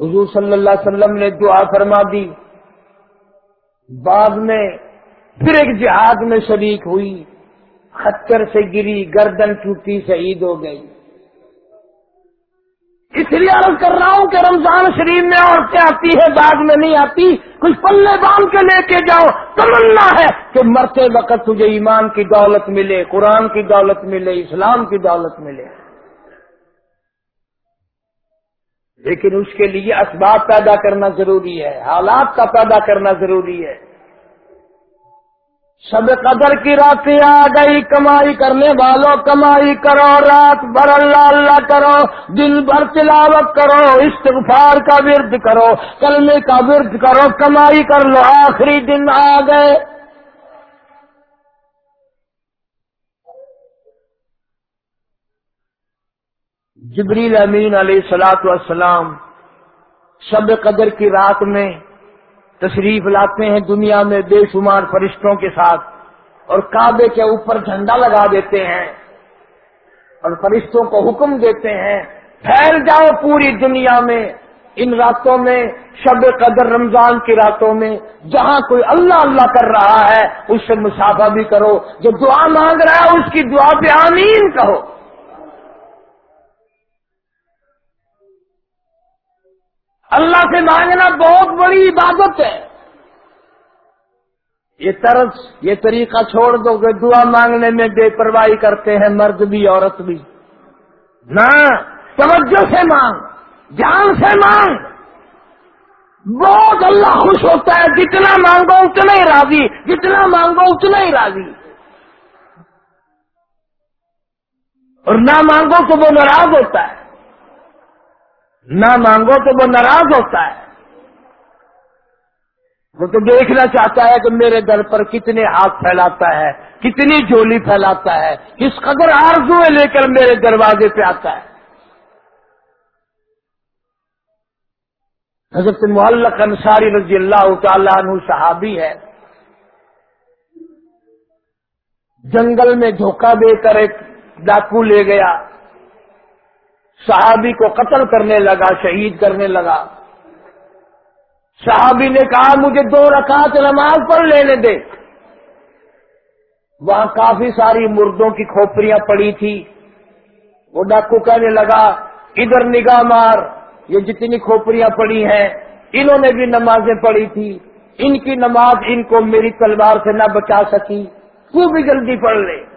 حضور صلی اللہ علیہ وسلم نے دعا فرما دی۔ بعد میں پھر ایک جہاد میں شریک ہوئی خطر سے گری، گردن ٹوٹی، شہید ہو گئی۔ اس لیے عرض کر رہا ہوں کہ رمضان شریف میں عورتیں آتی ہے بعد میں نہیں آتی۔ کچھ پلے باندھ کے لے کے جاؤ۔ تمنا ہے کہ مرتے وقت تجھے ایمان کی دولت ملے، قرآن کی دولت ملے، اسلام کی دولت ملے۔ لیکن اس کے لیے اسباب پیدا کرنا ضروری ہے، حالات کا پیدا کرنا ضروری ہے۔ سب قدر کی راتیں آ گئی، کمائی کرنے والوں کمائی کرو، رات بھر اللہ اللہ کرو، دن بھر تلاوت کرو، استغفار کا ورد کرو، کلمے کا ورد کرو، کمائی کر لو، آخری دن آ گئے۔ جبریل امین علیہ السلاۃ والسلام سب قدر کی رات میں تشریف لاتے ہیں دنیا میں بے شمار فرشتوں کے ساتھ اور کعبے کے اوپر جھنڈا لگا دیتے ہیں اور فرشتوں کو حکم دیتے ہیں پھیل جاؤ پوری دنیا میں، ان راتوں میں، شب قدر رمضان کی راتوں میں، جہاں کوئی اللہ اللہ کر رہا ہے، اس سے مسافہ بھی کرو، جو دعا مانگ رہا ہے، اس کی دعا پہ آمین کہو۔ اللہ سے مانگنا بہت بڑی عبادت ہے۔ یہ طرز، یہ طریقہ چھوڑ دو کہ دعا مانگنے میں بے پرواہی کرتے ہیں، مرد بھی، عورت بھی۔ نہ، توجہ سے مانگ، جان سے مانگ۔ بہت اللہ خوش ہوتا ہے، جتنا مانگو اتنا ہی راضی، جتنا مانگو اتنا ہی راضی۔ اور نہ مانگو تو وہ ناراض ہوتا ہے۔ نہ مانگو تو وہ ناراض ہوتا ہے۔ وہ تو دیکھنا چاہتا ہے کہ میرے در پر کتنے ہاتھ پھیلاتا ہے، کتنی جولی پھیلاتا ہے، کس قدر آرزویں لے کر میرے دروازے پہ آتا ہے۔ حضرت معلق انصاری رضی اللہ تعالیٰ عنہ صحابی ہے۔ جنگل میں دھوکہ دے کر ایک ڈاکو لے گیا۔ صحابی کو قتل کرنے لگا، شہید کرنے لگا۔ صحابی نے کہا، مجھے دو رکعت نماز پڑھ لینے دے۔ وہاں کافی ساری مردوں کی کھوپڑیاں پڑی تھی وہ ڈاکو کہنے لگا، ادھر نگاہ مار، یہ جتنی کھوپڑیاں پڑی ہیں، انہوں نے بھی نمازیں پڑھی تھی ان کی نماز ان کو میری تلوار سے نہ بچا سکی۔ تو بھی جلدی پڑھ لے۔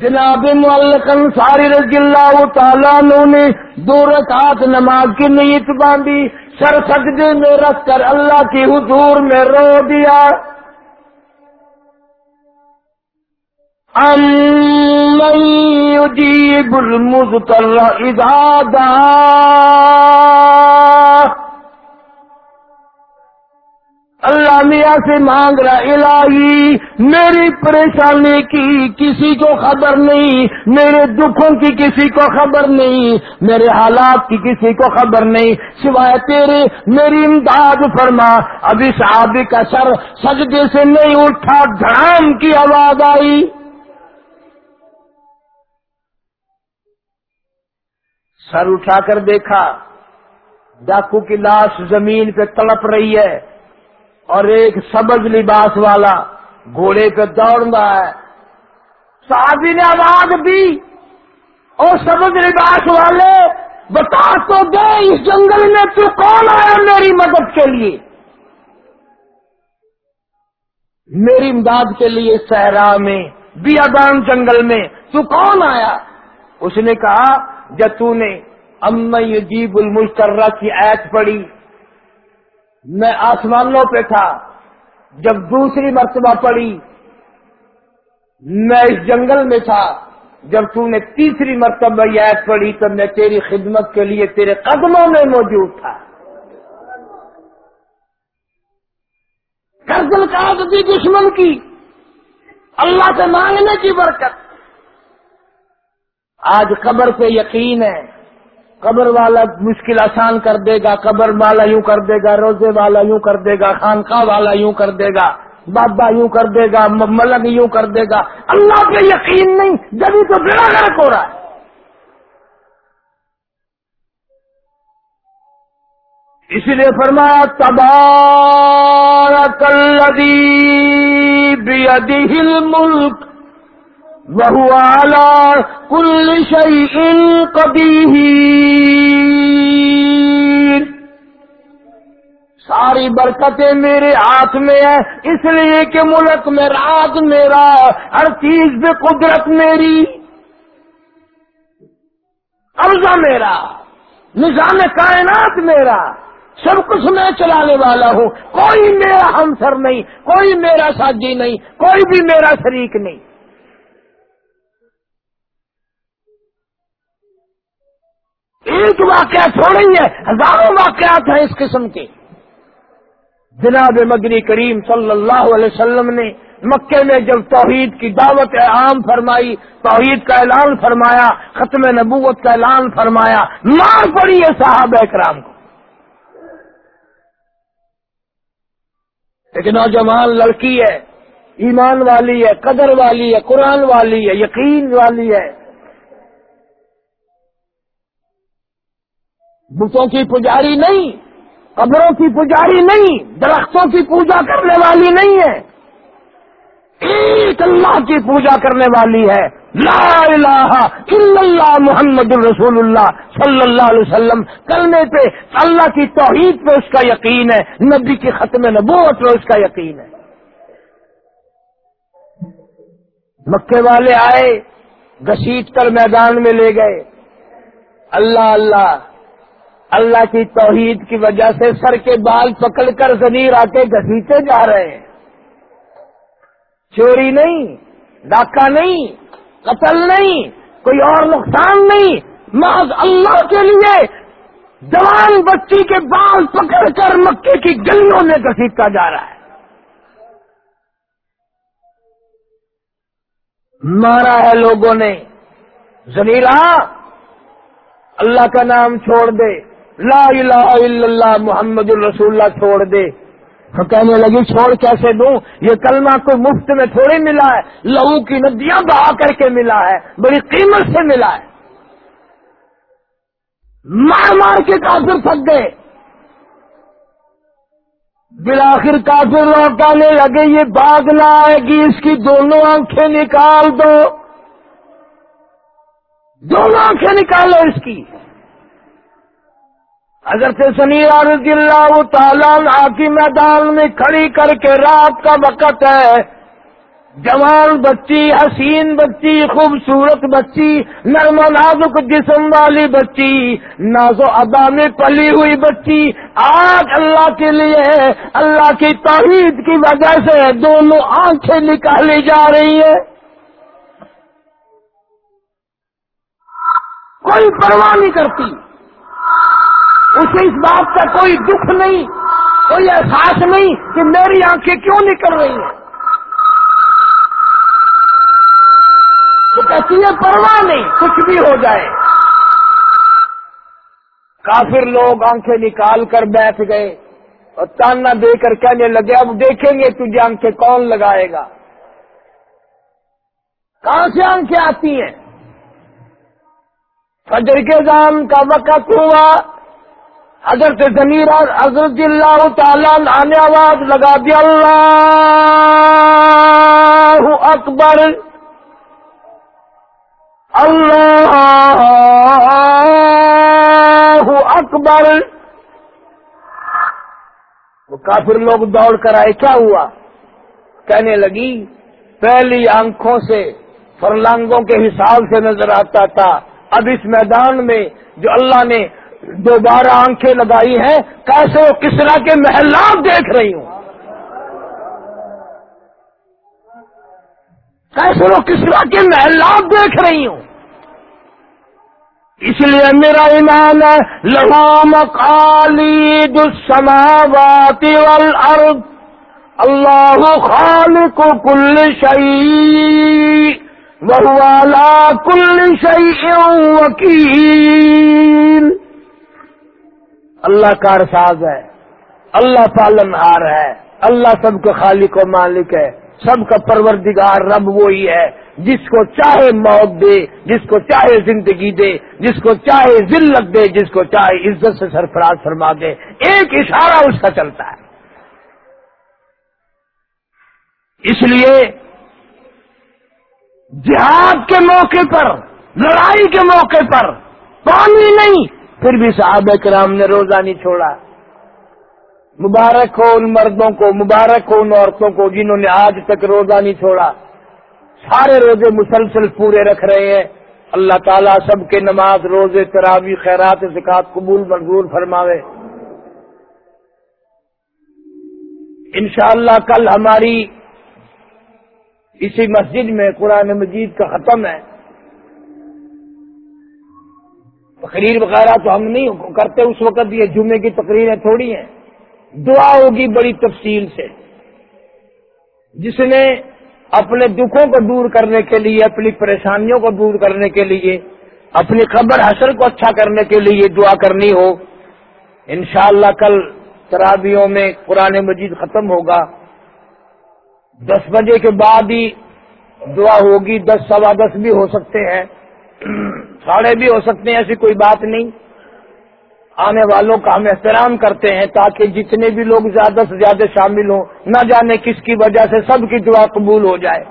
جناب معلقن ساری رضی اللہ تعالیٰ نے دو رکعت نماز کی نیت باندھی، سر سجدے میں رکھ کر اللہ کی حضور میں رو دیا۔ يجيب المضطر اذا دعا۔ اللہ میاں سے مانگ رہا، الہی، میری پریشانی کی کسی کو خبر نہیں، میرے دکھوں کی کسی کو خبر نہیں، میرے حالات کی کسی کو خبر نہیں، سوائے تیرے، میری امداد فرما۔ ابھی صحابی کا سر سجدے سے نہیں اٹھا، دھڑام کی آواز آئی۔ سر اٹھا کر دیکھا، ڈاکو کی لاش زمین پہ تڑپ رہی ہے۔ اور ایک سبز لباس والا گھوڑے پہ دوڑ رہا ہے۔ صحابی نے آواز دی اور سبز لباس والے، بتا تو دے، اس جنگل میں تو کون آیا میری مدد کے لیے؟ میری امداد کے لیے صحرا میں، بیابان جنگل میں تو کون آیا؟ اس نے کہا جب تو نے ام یجیب المشترہ کی ایت پڑی میں آسمانوں پہ تھا، جب دوسری مرتبہ پڑی، میں اس جنگل میں تھا، جب تو نے تیسری مرتبہ یہ ایت پڑی تو میں تیری خدمت کے لیے تیرے قدموں میں موجود تھا۔ کرزل کا تھی دشمن کی، اللہ سے مانگنے کی برکت۔ آج قبر پہ یقین ہے۔ قبر والا مشکل آسان کر دے گا، قبر والا یوں کر دے گا، روزے والا یوں کر دے گا، خانقاہ والا یوں کر دے گا، بابا یوں کر دے گا ملک یوں کر دے گا۔ اللہ پہ یقین نہیں، جبھی تو بڑا غرق ہو رہا ہے۔ اسی لیے فرمایا، تبارک الذی بیدہ الملک وهو على كل شيء قدیر ساری برکتیں میرے ہاتھ میں ہیں، اس لیے کہ ملک میں راج میرا، ہر چیز پہ قدرت میری۔ قبضہ میرا، نظام کائنات میرا، سب کچھ میں چلانے والا ہوں۔ کوئی میرا ہمسر نہیں، کوئی میرا ساتھی نہیں، کوئی بھی میرا شریک نہیں۔ ایک واقعہ تھوڑا ہی ہے، ہزاروں واقعات ہیں اس قسم کے۔ جناب مدنی کریم صلی اللہ علیہ وسلم نے مکے میں جب توحید کی دعوت عام فرمائی، توحید کا اعلان فرمایا، ختم نبوت کا اعلان فرمایا، مار پڑی ہے صاحب اکرام کو۔ ایک نوجوان لڑکی ہے، ایمان والی ہے، قدر والی ہے، قرآن والی ہے، یقین والی ہے۔ بتوں کی پجاری نہیں، قبروں کی پجاری نہیں، درختوں کی پوجا کرنے والی نہیں ہے۔ ایک اللہ کی پوجا کرنے والی ہے۔ لا الہ الا اللہ محمد الرسول اللہ صلی اللہ علیہ وسلم۔ کلمے پہ اللہ کی توحید پہ اس کا یقین ہے، نبی کی ختم نبوت پہ اس کا یقین ہے۔ مکے والے آئے، گسیٹ کر میدان میں لے گئے۔ اللہ اللہ۔ اللہ کی توحید کی وجہ سے سر کے بال پکڑ کر زمیر آ کے گھسیٹے جا رہے ہیں۔ چوری نہیں، ڈاکہ نہیں، قتل نہیں، کوئی اور نقصان نہیں۔ محض اللہ کے لیے جوان بچی کے بال پکڑ کر مکے کی گلیوں میں گھسیٹا جا رہا ہے۔ مارا ہے لوگوں نے زنیرا اللہ کا نام چھوڑ دے۔ لا الہ الا اللہ محمد الرسول اللہ چھوڑ دے۔ تو کہنے لگی، چھوڑ کیسے دوں؟ یہ کلمہ کو مفت میں تھوڑی ملا ہے۔ لہو کی ندیاں بہا کر کے ملا ہے۔ بڑی قیمت سے ملا ہے۔ مار مار کے کافر تھک گئے۔ بلاخر کافر لوٹانے لگے، یہ باغ نہ آئے گی، اس کی دونوں آنکھیں نکال دو۔ دونوں آنکھیں نکالو اس کی۔ اگر رضی اللہ تعالیٰ کی میدان میں کھڑی کر کے رات کا وقت ہے۔ جوان بچی، حسین بچی، خوبصورت بچی، نرم نازک جسم والی بچی نازو ادا میں پلی ہوئی بچی۔ آج اللہ کے لیے، اللہ کی توحید کی وجہ سے دونوں آنکھیں نکالی جا رہی ہے کوئی پرواہ نہیں کرتی۔ اسے اس بات کا کوئی دکھ نہیں، کوئی احساس نہیں کہ میری آنکھیں کیوں نکل رہی ہیں۔ تو کہتی ہے پرواہ نہیں، کچھ بھی ہو جائے۔ کافر لوگ آنکھیں نکال کر بیٹھ گئے اور تانا دے کر کہنے لگے، اب دیکھیں گے تجھے آنکھیں کون لگائے گا۔ کہاں سے آنکھیں آتی ہیں؟ فجر کے جان کا وقت ہوا۔ حضرت ضمیر حضرت اللہ تعالیٰ آنے آواز لگا دیا اللہ اکبر۔ اللہ اکبر۔ وہ کافر لوگ دوڑ کر آئے، کیا ہوا؟ کہنے لگی، پہلی آنکھوں سے، فرلانگوں کے حساب سے نظر آتا تھا۔ اب اس میدان میں جو اللہ نے دوبارہ آنکھیں لگائی ہیں، کیسے وہ کسرا کے محلات دیکھ رہی ہوں؟ کیسے وہ کسرا کے محلات دیکھ رہی ہوں؟ اس لیے میرا ایمان ہے لہام کالی دسماوات والارض، اللہ خالق کل شعی بہوالا کل شعی وکیل۔ اللہ کار ساز ہے، اللہ پالن ہار ہے، اللہ سب کا خالق و مالک ہے۔ سب کا پروردگار رب وہی ہے، جس کو چاہے موت دے، جس کو چاہے زندگی دے، جس کو چاہے ذلت دے، جس کو چاہے عزت سے سرفراز فرما دے۔ ایک اشارہ اس کا چلتا ہے۔ اس لیے جہاد کے موقع پر، لڑائی کے موقع پر پانی نہیں پھر بھی صحابہ کرام نے روزہ نہیں چھوڑا۔ مبارک ہو ان مردوں کو، مبارک ہو ان عورتوں کو جنہوں نے آج تک روزہ نہیں چھوڑا۔ سارے روزے مسلسل پورے رکھ رہے ہیں۔ اللہ تعالیٰ سب کے نماز، روزے تراوی خیرات زکات قبول، منظور فرماوے۔ انشاءاللہ کل ہماری اسی مسجد میں قرآن مجید کا ختم ہے۔ تقریر وغیرہ تو ہم نہیں کرتے، اس وقت یہ جمعے کی تقریریں تھوڑی ہیں۔ دعا ہوگی بڑی تفصیل سے۔ جس نے اپنے دکھوں کو دور کرنے کے لیے، اپنی پریشانیوں کو دور کرنے کے لیے، اپنی خبر حسر کو اچھا کرنے کے لیے دعا کرنی ہو، انشاءاللہ کل ترابیوں میں قرآن مجید ختم ہوگا۔ دس بجے کے بعد ہی دعا ہوگی، دس، سوا دس بھی ہو سکتے ہیں۔ ساڑھے بھی ہو سکتے ہیں، ایسی کوئی بات نہیں۔ آنے والوں کا ہم احترام کرتے ہیں تاکہ جتنے بھی لوگ زیادہ سے زیادہ شامل ہوں، نہ جانے کس کی وجہ سے سب کی دعا قبول ہو جائے۔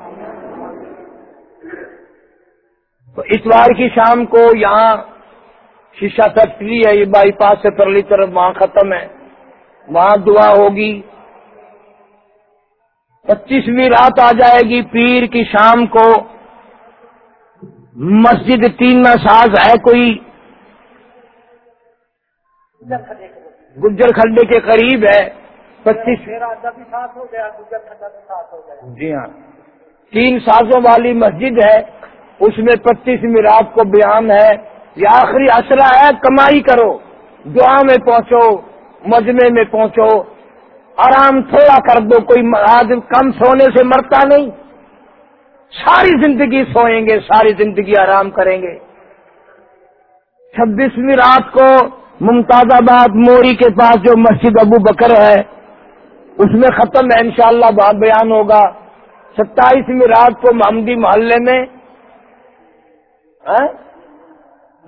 تو اتوار کی شام کو یہاں شیشہ فیکٹری ہے، یہ بائی پاس سے پرلی طرف وہاں ختم ہے۔ وہاں دعا ہوگی۔ پچیسویں رات آ جائے گی پیر کی شام کو۔ مسجد تین ساز ہے کوئی گجر کھڈے کے قریب ہے، پچیس جی ہاں۔ تین سازوں والی مسجد ہے، اس میں پچیس رات کو بیان ہے۔ یہ آخری اصلہ ہے، کمائی کرو، دعا میں پہنچو مجمے میں پہنچو۔ آرام تھوڑا کر دو، کوئی آدمی کم سونے سے مرتا نہیں۔ ساری زندگی سوئیں گے، ساری زندگی آرام کریں گے۔ چھبیسویں رات کو ممتاز آباد موری کے پاس جو مسجد ابو بکر ہے، اس میں ختم ہے، انشاءاللہ شاء بیان ہوگا۔ ستائیسویں رات کو محمدی محلے میں ہاں؟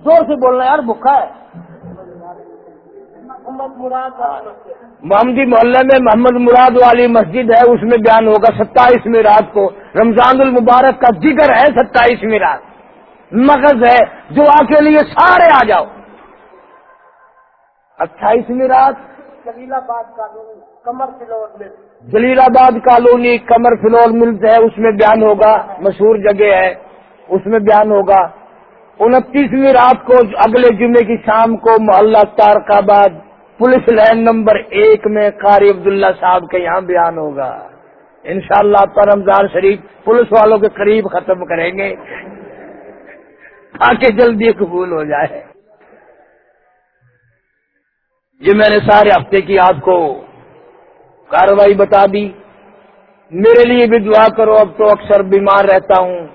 زور سے بولنا یار بکا ہے۔ محمدی محلے میں محمد مراد والی مسجد ہے اس میں بیان ہوگا ستائیسویں رات کو۔ رمضان المبارک کا جگر ہے ستائیسویں رات مغز ہے جو آ کے لیے سارے آ جاؤ۔ اٹھائیسویں رات جلیل آباد کالونی کمر فلور مل۔ جلیل آباد کالونی کمر فلور ملز ہے اس میں بیان ہوگا مشہور جگہ ہے۔ اس میں بیان ہوگا۔ انتیسویں رات کو اگلے جمعے کی شام کو محلہ تارک آباد پولیس لائن نمبر ایک میں قاری عبداللہ صاحب کے یہاں بیان ہوگا۔ انشاءاللہ شاء اللہ رمضان شریف پولیس والوں کے قریب ختم کریں گے۔ تاکہ جلدی قبول ہو جائے۔ یہ میں نے سارے ہفتے کی آپ کو کاروائی بتا دی۔ میرے لیے بھی دعا کرو، اب تو اکثر بیمار رہتا ہوں۔